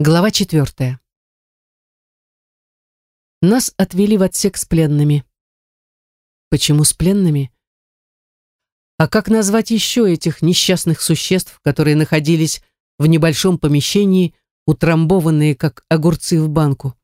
Глава четвертая. Нас отвели в отсек с пленными. Почему с пленными? А как назвать еще этих несчастных существ, которые находились в небольшом помещении, утрамбованные, как огурцы в банку?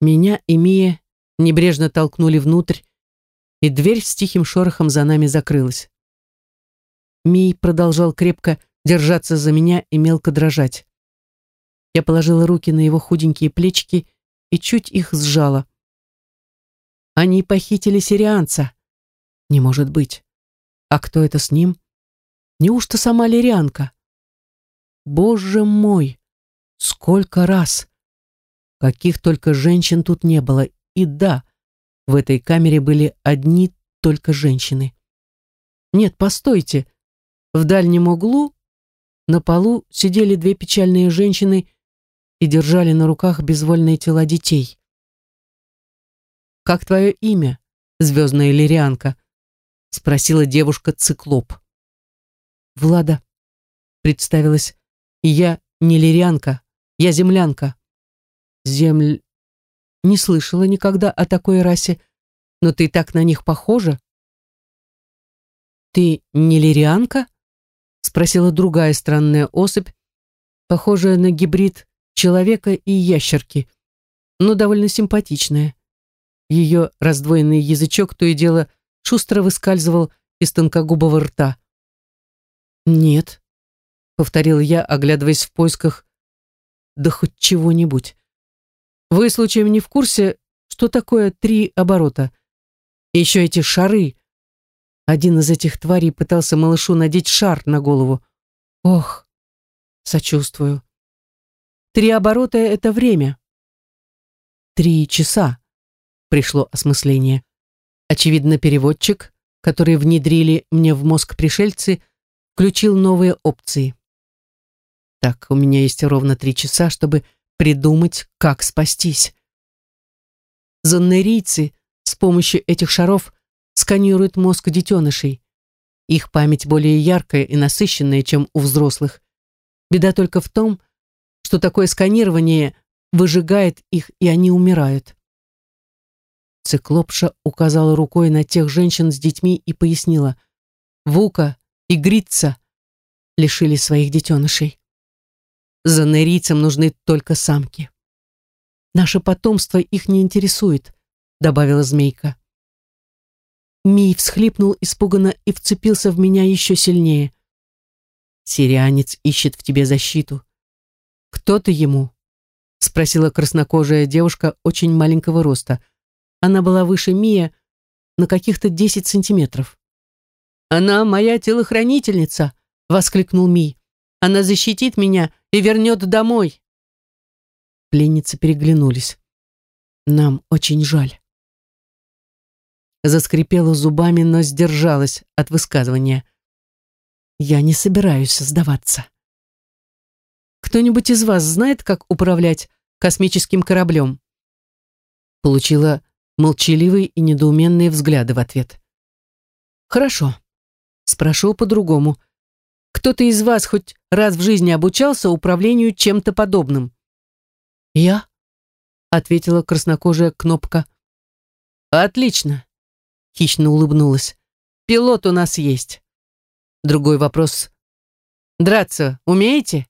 Меня и Мия небрежно толкнули внутрь, и дверь с тихим шорохом за нами закрылась. Мий продолжал крепко держаться за меня и мелко дрожать. Я положила руки на его худенькие плечики и чуть их сжала. Они похитили сирианца. Не может быть. А кто это с ним? Неужто сама лирианка? Боже мой! Сколько раз! Каких только женщин тут не было. И да, в этой камере были одни только женщины. Нет, постойте. В дальнем углу на полу сидели две печальные женщины и держали на руках безвольные тела детей. «Как твое имя, звездная лирианка?» — спросила девушка-циклоп. «Влада», — представилась, — «я не лирианка, я землянка». «Земль...» «Не слышала никогда о такой расе, но ты так на них похожа». «Ты не лирианка?» — спросила другая странная особь, похожая на гибрид человека и ящерки, но довольно симпатичная. Ее раздвоенный язычок то и дело шустро выскальзывал из тонкогубого рта. «Нет», — повторил я, оглядываясь в поисках да хоть чего-нибудь. «Вы, случаем, не в курсе, что такое три оборота? Еще эти шары?» Один из этих тварей пытался малышу надеть шар на голову. «Ох, сочувствую. Три оборота — это время. Три часа. Пришло осмысление. Очевидно, переводчик, который внедрили мне в мозг пришельцы, включил новые опции. Так, у меня есть ровно три часа, чтобы придумать, как спастись. Зоннерийцы с помощью этих шаров сканируют мозг детенышей. Их память более яркая и насыщенная, чем у взрослых. Беда только в том, что такое сканирование выжигает их, и они умирают. Циклопша указала рукой на тех женщин с детьми и пояснила. Вука и Грица лишили своих детенышей. Занерийцам нужны только самки. Наше потомство их не интересует, добавила змейка. Мий всхлипнул испуганно и вцепился в меня еще сильнее. Сирианец ищет в тебе защиту. «Кто ты ему?» — спросила краснокожая девушка очень маленького роста. Она была выше Мия на каких-то десять сантиметров. «Она моя телохранительница!» — воскликнул Мий. «Она защитит меня и вернет домой!» Пленницы переглянулись. «Нам очень жаль». Заскрипела зубами, но сдержалась от высказывания. «Я не собираюсь сдаваться». Кто-нибудь из вас знает, как управлять космическим кораблем?» Получила молчаливые и недоуменные взгляды в ответ. «Хорошо. Спрошу по-другому. Кто-то из вас хоть раз в жизни обучался управлению чем-то подобным?» «Я?» — ответила краснокожая кнопка. «Отлично!» — хищно улыбнулась. «Пилот у нас есть. Другой вопрос. Драться умеете?»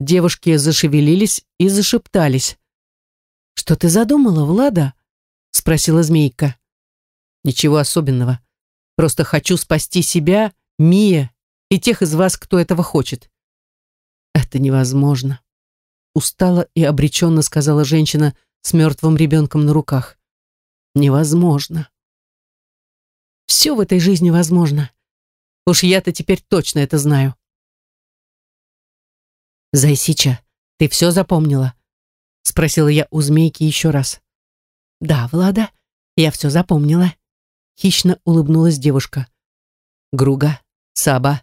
Девушки зашевелились и зашептались. «Что ты задумала, Влада?» — спросила змейка. «Ничего особенного. Просто хочу спасти себя, Мия и тех из вас, кто этого хочет». «Это невозможно», — устала и обреченно сказала женщина с мертвым ребенком на руках. «Невозможно». «Все в этой жизни возможно. Уж я-то теперь точно это знаю». «Зайсича, ты все запомнила?» — спросила я у змейки еще раз. «Да, Влада, я все запомнила», — хищно улыбнулась девушка. «Груга, Саба,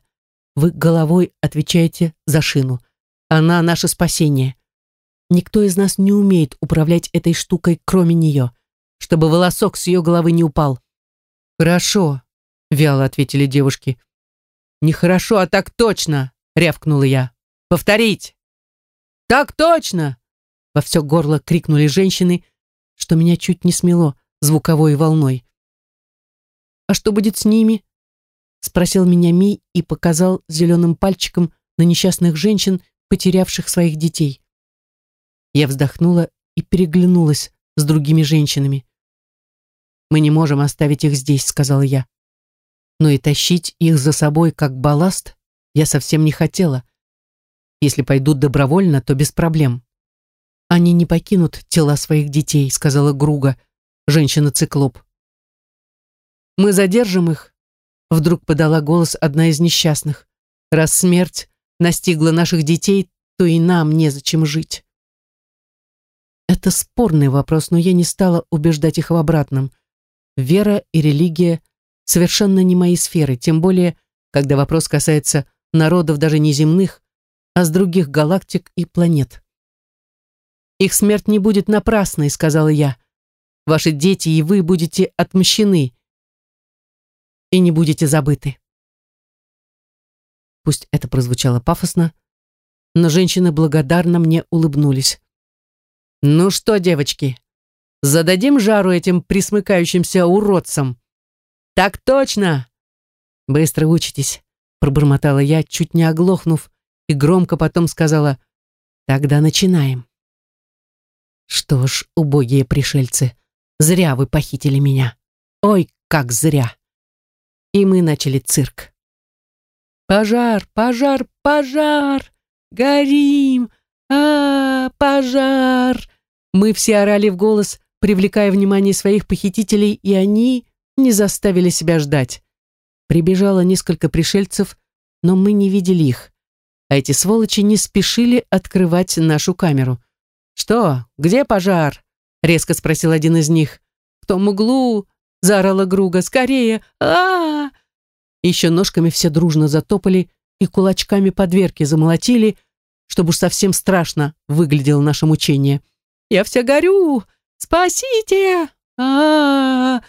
вы головой отвечаете за шину. Она наше спасение. Никто из нас не умеет управлять этой штукой, кроме нее, чтобы волосок с ее головы не упал». «Хорошо», — вяло ответили девушки. «Нехорошо, а так точно», — рявкнула я. Повторить!» «Так точно!» Во все горло крикнули женщины, что меня чуть не смело звуковой волной. «А что будет с ними?» Спросил меня Ми и показал зеленым пальчиком на несчастных женщин, потерявших своих детей. Я вздохнула и переглянулась с другими женщинами. «Мы не можем оставить их здесь», — сказала я. Но и тащить их за собой как балласт я совсем не хотела. Если пойдут добровольно, то без проблем. Они не покинут тела своих детей, сказала Груга, женщина-циклоп. Мы задержим их, вдруг подала голос одна из несчастных. Раз смерть настигла наших детей, то и нам незачем жить. Это спорный вопрос, но я не стала убеждать их в обратном. Вера и религия совершенно не мои сферы, тем более, когда вопрос касается народов даже не земных, а с других галактик и планет. «Их смерть не будет напрасной», — сказала я. «Ваши дети и вы будете отмщены и не будете забыты». Пусть это прозвучало пафосно, но женщины благодарно мне улыбнулись. «Ну что, девочки, зададим жару этим присмыкающимся уродцам?» «Так точно!» «Быстро учитесь», — пробормотала я, чуть не оглохнув, и громко потом сказала «Тогда начинаем». Что ж, убогие пришельцы, зря вы похитили меня. Ой, как зря. И мы начали цирк. Пожар, пожар, пожар! Горим! А, -а, -а пожар! Мы все орали в голос, привлекая внимание своих похитителей, и они не заставили себя ждать. Прибежало несколько пришельцев, но мы не видели их. А эти сволочи не спешили открывать нашу камеру. «Что? Где пожар?» — резко спросил один из них. «В том углу!» — заорала Груга. «Скорее! а, -а, -а Еще ножками все дружно затопали и кулачками по дверке замолотили, чтобы уж совсем страшно выглядело наше мучение. «Я вся горю! Спасите! а, -а, -а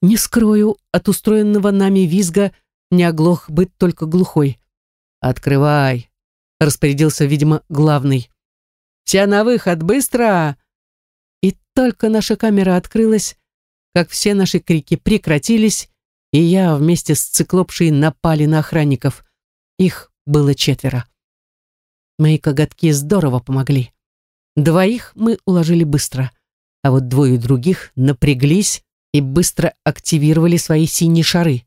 не скрою, от устроенного нами визга не оглох быть только глухой. «Открывай!» — распорядился, видимо, главный. «Все на выход, быстро!» И только наша камера открылась, как все наши крики прекратились, и я вместе с циклопшей напали на охранников. Их было четверо. Мои коготки здорово помогли. Двоих мы уложили быстро, а вот двое других напряглись и быстро активировали свои синие шары.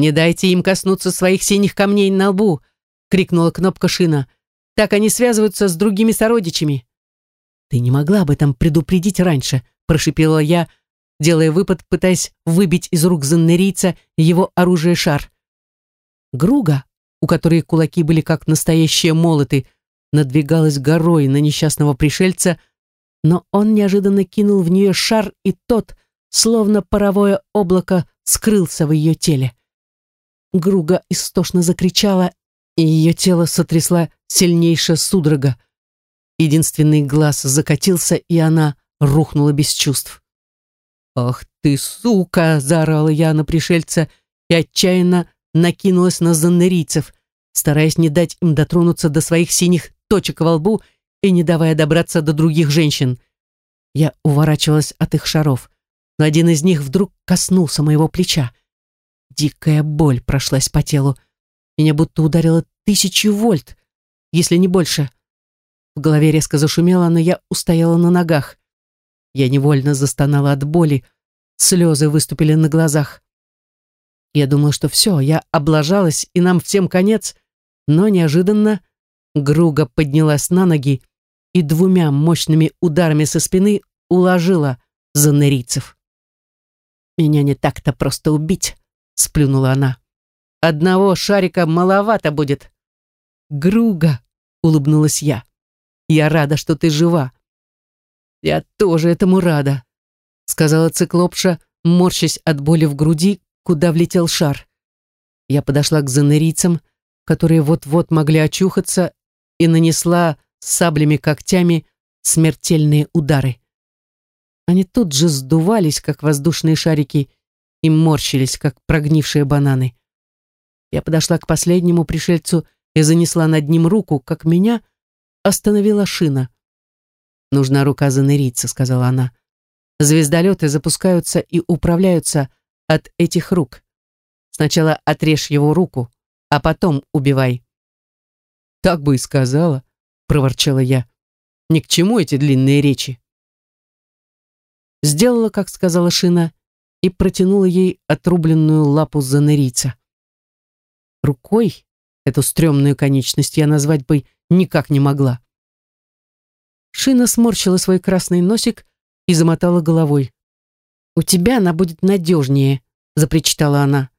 «Не дайте им коснуться своих синих камней на лбу!» — крикнула кнопка шина. «Так они связываются с другими сородичами». «Ты не могла об этом предупредить раньше», — прошипела я, делая выпад, пытаясь выбить из рук заннерийца его оружие-шар. Груга, у которой кулаки были как настоящие молоты, надвигалась горой на несчастного пришельца, но он неожиданно кинул в нее шар, и тот — словно паровое облако скрылся в ее теле. Груга истошно закричала, и ее тело сотрясла сильнейшая судорога. Единственный глаз закатился, и она рухнула без чувств. «Ах ты, сука!» — заорала я на пришельца и отчаянно накинулась на заннерийцев, стараясь не дать им дотронуться до своих синих точек во лбу и не давая добраться до других женщин. Я уворачивалась от их шаров но один из них вдруг коснулся моего плеча. Дикая боль прошлась по телу. Меня будто ударило тысячи вольт, если не больше. В голове резко зашумело, но я устояла на ногах. Я невольно застонала от боли, слезы выступили на глазах. Я думала, что все, я облажалась, и нам всем конец, но неожиданно Груга поднялась на ноги и двумя мощными ударами со спины уложила занырийцев. «Меня не так-то просто убить», — сплюнула она. «Одного шарика маловато будет». «Груга», — улыбнулась я. «Я рада, что ты жива». «Я тоже этому рада», — сказала циклопша, морщась от боли в груди, куда влетел шар. Я подошла к занырийцам, которые вот-вот могли очухаться, и нанесла саблями-когтями смертельные удары. Они тут же сдувались, как воздушные шарики, и морщились, как прогнившие бананы. Я подошла к последнему пришельцу и занесла над ним руку, как меня остановила шина. «Нужна рука заныриться», — сказала она. «Звездолеты запускаются и управляются от этих рук. Сначала отрежь его руку, а потом убивай». «Так бы и сказала», — проворчала я. «Ни к чему эти длинные речи». Сделала, как сказала Шина, и протянула ей отрубленную лапу занырийца. Рукой эту стрёмную конечность я назвать бы никак не могла. Шина сморщила свой красный носик и замотала головой. «У тебя она будет надежнее», — запричитала она.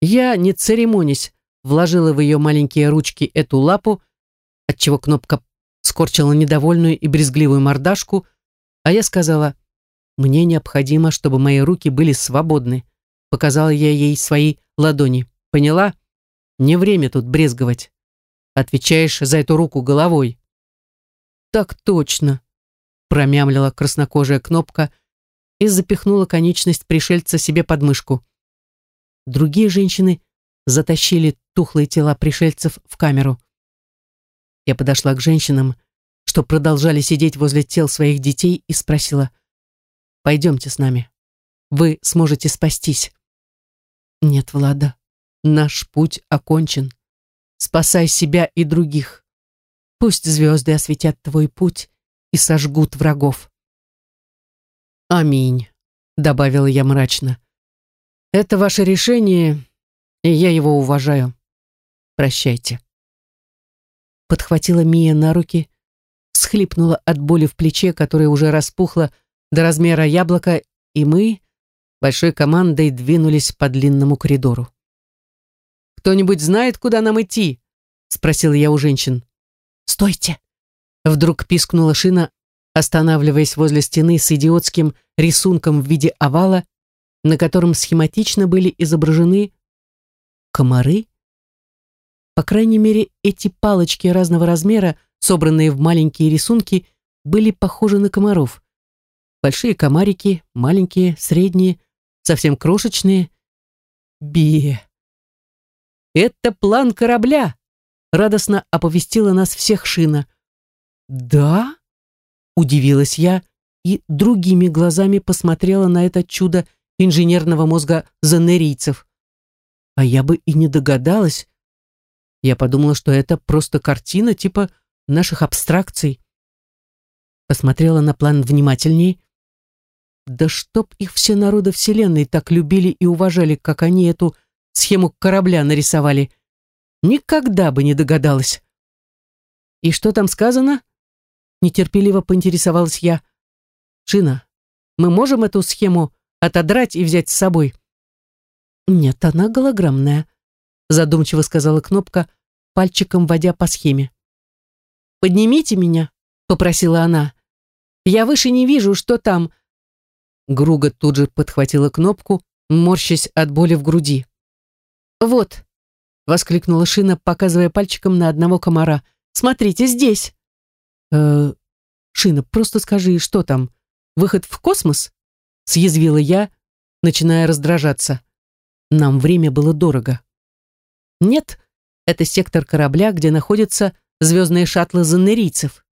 Я, не церемонясь, вложила в ее маленькие ручки эту лапу, отчего кнопка скорчила недовольную и брезгливую мордашку, а я сказала, «Мне необходимо, чтобы мои руки были свободны», показала я ей свои ладони. «Поняла? Не время тут брезговать. Отвечаешь за эту руку головой». «Так точно», промямлила краснокожая кнопка и запихнула конечность пришельца себе под мышку. Другие женщины затащили тухлые тела пришельцев в камеру. Я подошла к женщинам, что продолжали сидеть возле тел своих детей, и спросила, «Пойдемте с нами. Вы сможете спастись». «Нет, Влада, наш путь окончен. Спасай себя и других. Пусть звезды осветят твой путь и сожгут врагов». «Аминь», — добавила я мрачно. «Это ваше решение, и я его уважаю. Прощайте». Подхватила Мия на руки, всхлипнула от боли в плече, которое уже распухло до размера яблока, и мы большой командой двинулись по длинному коридору. «Кто-нибудь знает, куда нам идти?» — спросила я у женщин. «Стойте!» Вдруг пискнула шина, останавливаясь возле стены с идиотским рисунком в виде овала, на котором схематично были изображены комары. По крайней мере, эти палочки разного размера, собранные в маленькие рисунки, были похожи на комаров. Большие комарики, маленькие, средние, совсем крошечные. Бе. «Это план корабля!» — радостно оповестила нас всех Шина. «Да?» — удивилась я и другими глазами посмотрела на это чудо инженерного мозга занерийцев. А я бы и не догадалась. Я подумала, что это просто картина типа наших абстракций. Посмотрела на план внимательней. Да чтоб их все народы Вселенной так любили и уважали, как они эту схему корабля нарисовали. Никогда бы не догадалась. «И что там сказано?» Нетерпеливо поинтересовалась я. «Шина, мы можем эту схему отодрать и взять с собой?» «Нет, она голограммная», задумчиво сказала Кнопка, пальчиком водя по схеме. «Поднимите меня», попросила она. «Я выше не вижу, что там». Груга тут же подхватила Кнопку, морщась от боли в груди. «Вот», — воскликнула Шина, показывая пальчиком на одного комара. «Смотрите, здесь!» «Э, Шина, просто скажи, что там? Выход в космос?» Съязвила я, начиная раздражаться. Нам время было дорого. «Нет, это сектор корабля, где находятся звездные шаттлы занерийцев.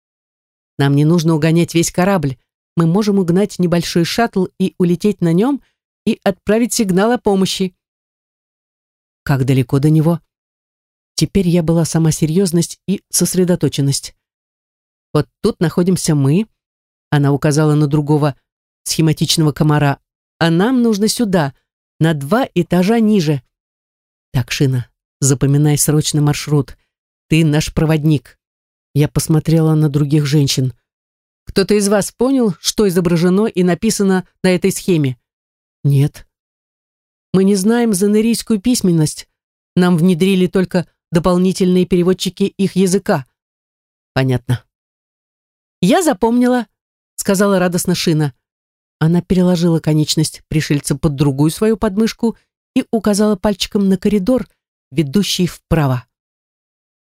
Нам не нужно угонять весь корабль. Мы можем угнать небольшой шаттл и улететь на нем и отправить сигнал о помощи». «Как далеко до него?» Теперь я была сама серьезность и сосредоточенность. Вот тут находимся мы, она указала на другого схематичного комара, а нам нужно сюда, на два этажа ниже. Так, Шина, запоминай срочно маршрут. Ты наш проводник. Я посмотрела на других женщин. Кто-то из вас понял, что изображено и написано на этой схеме? Нет. Мы не знаем занерийскую письменность. Нам внедрили только дополнительные переводчики их языка. Понятно. «Я запомнила», — сказала радостно Шина. Она переложила конечность пришельца под другую свою подмышку и указала пальчиком на коридор, ведущий вправо.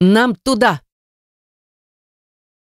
«Нам туда!»